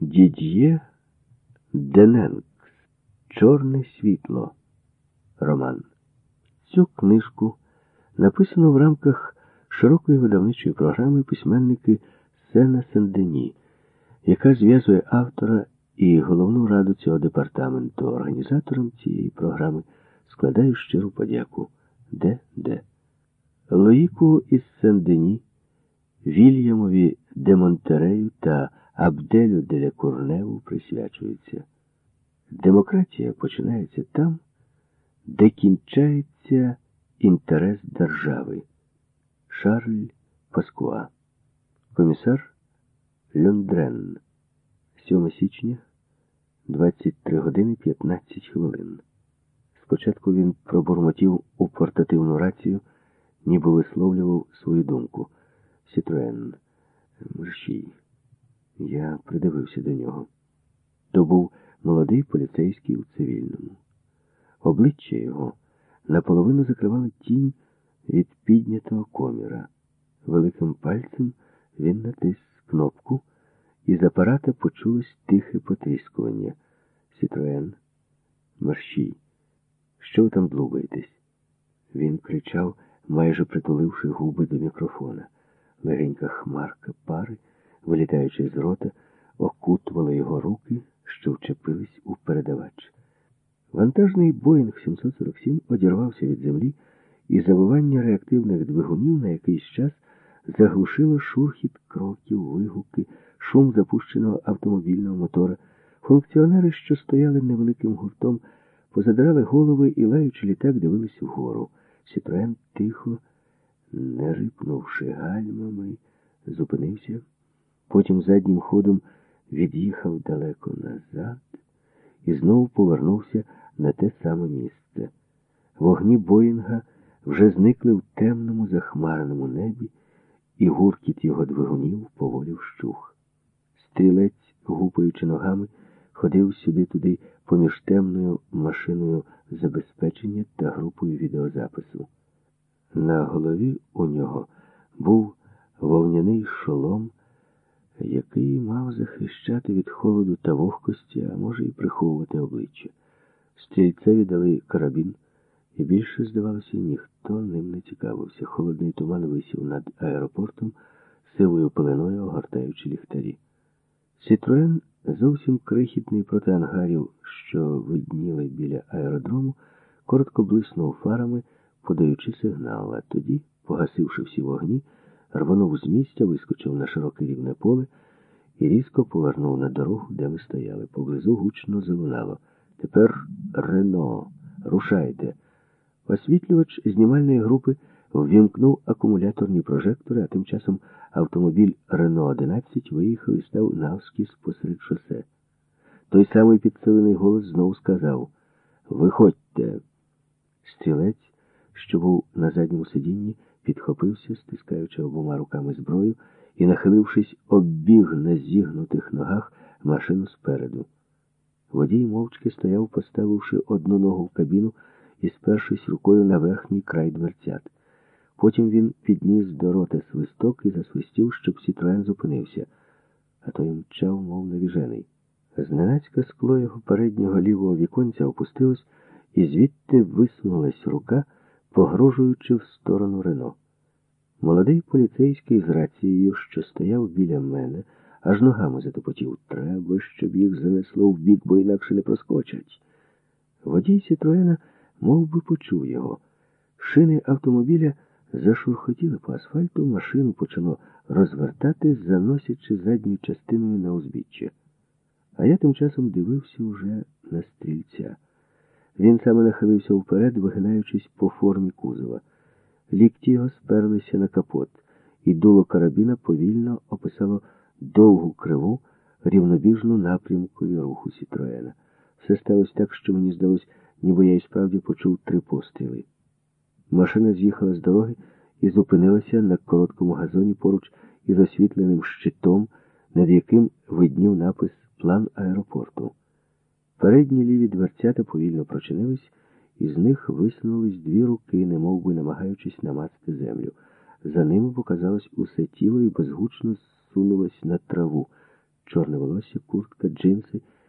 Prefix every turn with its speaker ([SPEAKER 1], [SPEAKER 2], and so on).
[SPEAKER 1] Дід'є Дененкс Чорне світло. Роман. Цю книжку написано в рамках широкої видавничої програми письменники Сена Сендені, яка зв'язує автора і головну раду цього департаменту. Організаторам цієї програми складаю щиру подяку. Де? Лоїку із Сен-Дені, Вільямові де Монтерею та Абделю де Курневу присвячується. Демократія починається там, де кінчається інтерес держави. Шарль Паскуа. Комісар Льондрен. 7 січня, 23 години 15 хвилин. Спочатку він пробурмотів у портативну рацію, ніби висловлював свою думку. Сітроен, мерщій. Я придивився до нього. То був молодий поліцейський у цивільному. Обличчя його наполовину закривала тінь від піднятого коміра. Великим пальцем він натис кнопку, і з апарата почулось тихе потріскування. Сітроен, мерщій. Що ви там длубаєтесь? Він кричав, майже притуливши губи до мікрофона. Легенька хмарка пари, вилітаючи з рота, окутувала його руки, що вчепились у передавач. Вантажний Боїнг 747 одірвався від землі, і завивання реактивних двигунів на якийсь час заглушило шурхіт кроків, вигуки, шум запущеного автомобільного мотора. Функціонери, що стояли невеликим гуртом, позадирали голови і, лаючи літак, дивились вгору. Сітроен тихо, не рипнувши гальмами, зупинився, потім заднім ходом від'їхав далеко назад і знову повернувся на те саме місце. Вогні Боїнга вже зникли в темному захмареному небі, і гуркіт його двигунів поволі вщух. Стрілець, гупаючи ногами, ходив сюди-туди поміж темною машиною забезпечення та групою відеозапису. На голові у нього був вовняний шолом, який мав захищати від холоду та вогкості, а може і приховувати обличчя. Стрільцеві дали карабін, і більше, здавалося, ніхто ним не цікавився. Холодний туман висів над аеропортом, сивою пеленою огортаючи ліхтарі. Сітроен, зовсім крихітний проти ангарів, що видніли біля аеродрому, коротко блиснув фарами, подаючи сигнал, а тоді, погасивши всі вогні, рванув з місця, вискочив на широке рівне поле і різко повернув на дорогу, де ми стояли. Поблизу гучно залунало. Тепер Рено, рушайте. Освітлювач знімальної групи ввімкнув акумуляторні прожектори, а тим часом автомобіль Рено 11 виїхав і став навскіз посеред шосе. Той самий підсилений голос знову сказав Виходьте. Стрілець, що був на задньому сидінні, підхопився, стискаючи обома руками зброю, і, нахилившись, оббіг на зігнутих ногах машину спереду. Водій мовчки стояв, поставивши одну ногу в кабіну і спершись рукою на верхній край дверцят. Потім він підніс до рота свисток і засвистів, щоб Сітроен зупинився, а той мчав, мов навіжений. Зненацька скло його переднього лівого віконця опустилось, і звідти висунулась рука, погрожуючи в сторону Рено. Молодий поліцейський з рацією, що стояв біля мене, аж ногами затопотів. Треба, щоб їх занесло в бік, бо інакше не проскочать. Водій Сітроена мов би, почув його. Шини автомобіля зашурхотіли по асфальту, машину почало розвертати, заносячи задньою частиною на узбіччя. А я тим часом дивився уже на стрільця. Він саме нахилився вперед, вигинаючись по формі кузова. Лікті його сперлися на капот, і дуло карабіна повільно описало довгу криву, рівнобіжну напрямкові руху Сітроена. Все сталося так, що мені здалось, ніби я і справді почув три постріли. Машина з'їхала з дороги і зупинилася на короткому газоні поруч із освітленим щитом, над яким виднів напис План аеропорту. Передні ліві дверцята повільно прочинились, і з них висунулись дві руки, немов би намагаючись намацати землю. За ними показалось усе тіло і безгучно зсунулось на траву. чорне волосся, куртка, джинси